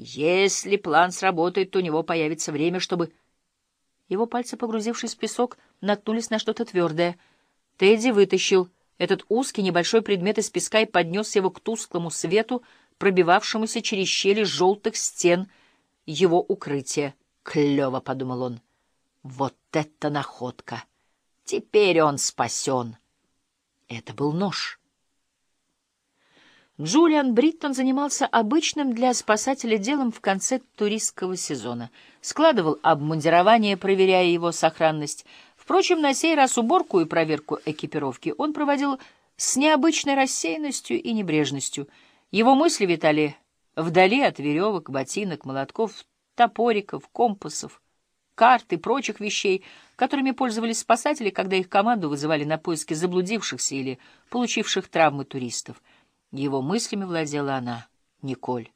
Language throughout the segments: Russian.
Если план сработает, то у него появится время, чтобы... Его пальцы, погрузившись в песок, наткнулись на что-то твердое. Тедди вытащил этот узкий небольшой предмет из песка и поднес его к тусклому свету, пробивавшемуся через щели желтых стен его укрытия. «Клево!» — подумал он. «Вот это находка! Теперь он спасен!» Это был нож. Джулиан Бриттон занимался обычным для спасателя делом в конце туристского сезона. Складывал обмундирование, проверяя его сохранность. Впрочем, на сей раз уборку и проверку экипировки он проводил с необычной рассеянностью и небрежностью. Его мысли витали вдали от веревок, ботинок, молотков, топориков, компасов, карт и прочих вещей, которыми пользовались спасатели, когда их команду вызывали на поиски заблудившихся или получивших травмы туристов. Его мыслями владела она, Николь.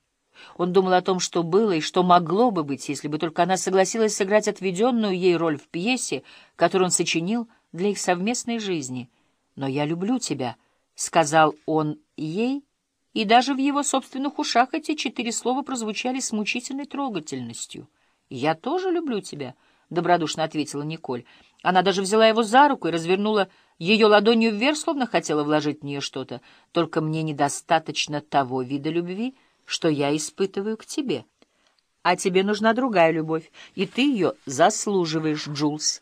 Он думал о том, что было и что могло бы быть, если бы только она согласилась сыграть отведенную ей роль в пьесе, которую он сочинил для их совместной жизни. «Но я люблю тебя», — сказал он ей, и даже в его собственных ушах эти четыре слова прозвучали с мучительной трогательностью. «Я тоже люблю тебя», — добродушно ответила Николь. Она даже взяла его за руку и развернула ее ладонью вверх, словно хотела вложить в нее что-то. Только мне недостаточно того вида любви, что я испытываю к тебе. А тебе нужна другая любовь, и ты ее заслуживаешь, Джулс.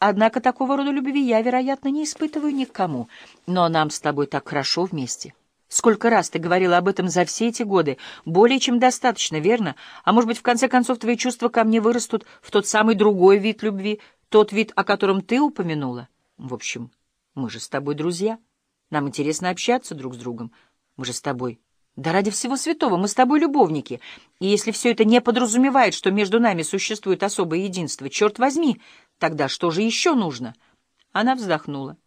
Однако такого рода любви я, вероятно, не испытываю никому, но нам с тобой так хорошо вместе. Сколько раз ты говорила об этом за все эти годы? Более чем достаточно, верно? А может быть, в конце концов, твои чувства ко мне вырастут в тот самый другой вид любви, тот вид, о котором ты упомянула? В общем... Мы же с тобой друзья. Нам интересно общаться друг с другом. Мы же с тобой... Да ради всего святого, мы с тобой любовники. И если все это не подразумевает, что между нами существует особое единство, черт возьми, тогда что же еще нужно? Она вздохнула.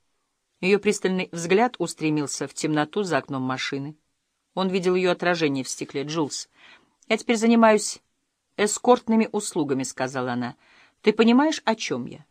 Ее пристальный взгляд устремился в темноту за окном машины. Он видел ее отражение в стекле. «Джулс, я теперь занимаюсь эскортными услугами», — сказала она. «Ты понимаешь, о чем я?»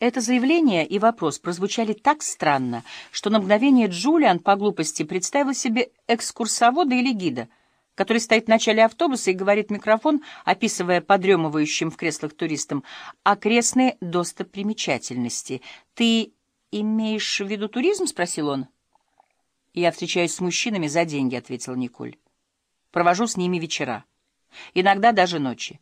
Это заявление и вопрос прозвучали так странно, что на мгновение Джулиан по глупости представил себе экскурсовода или гида, который стоит в начале автобуса и говорит микрофон, описывая подремывающим в креслах туристам окрестные достопримечательности. «Ты имеешь в виду туризм?» — спросил он. «Я встречаюсь с мужчинами за деньги», — ответила Николь. «Провожу с ними вечера. Иногда даже ночи.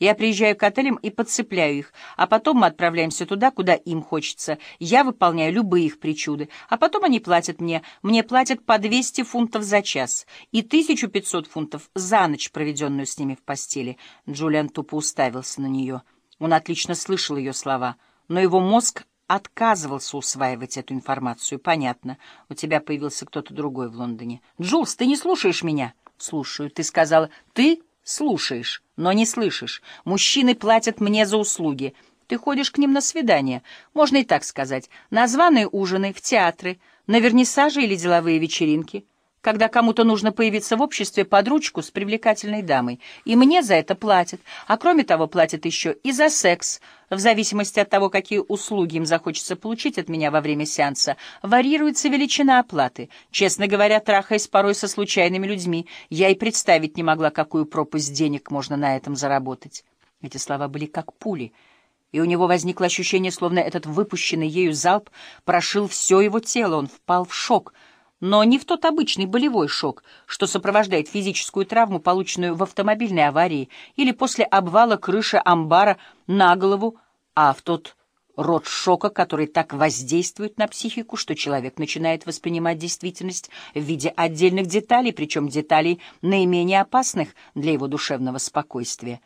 Я приезжаю к отелям и подцепляю их, а потом мы отправляемся туда, куда им хочется. Я выполняю любые их причуды, а потом они платят мне. Мне платят по 200 фунтов за час и 1500 фунтов за ночь, проведенную с ними в постели. Джулиан тупо уставился на нее. Он отлично слышал ее слова, но его мозг отказывался усваивать эту информацию. Понятно, у тебя появился кто-то другой в Лондоне. Джулс, ты не слушаешь меня? Слушаю. Ты сказала, ты Слушаешь, но не слышишь. Мужчины платят мне за услуги. Ты ходишь к ним на свидания, можно и так сказать, на званые ужины, в театры, на вернисажи или деловые вечеринки когда кому-то нужно появиться в обществе под ручку с привлекательной дамой. И мне за это платят. А кроме того, платят еще и за секс. В зависимости от того, какие услуги им захочется получить от меня во время сеанса, варьируется величина оплаты. Честно говоря, трахаясь порой со случайными людьми, я и представить не могла, какую пропасть денег можно на этом заработать. Эти слова были как пули — и у него возникло ощущение, словно этот выпущенный ею залп прошил все его тело. Он впал в шок — но не в тот обычный болевой шок, что сопровождает физическую травму, полученную в автомобильной аварии или после обвала крыши амбара на голову, а в тот род шока, который так воздействует на психику, что человек начинает воспринимать действительность в виде отдельных деталей, причем деталей наименее опасных для его душевного спокойствия.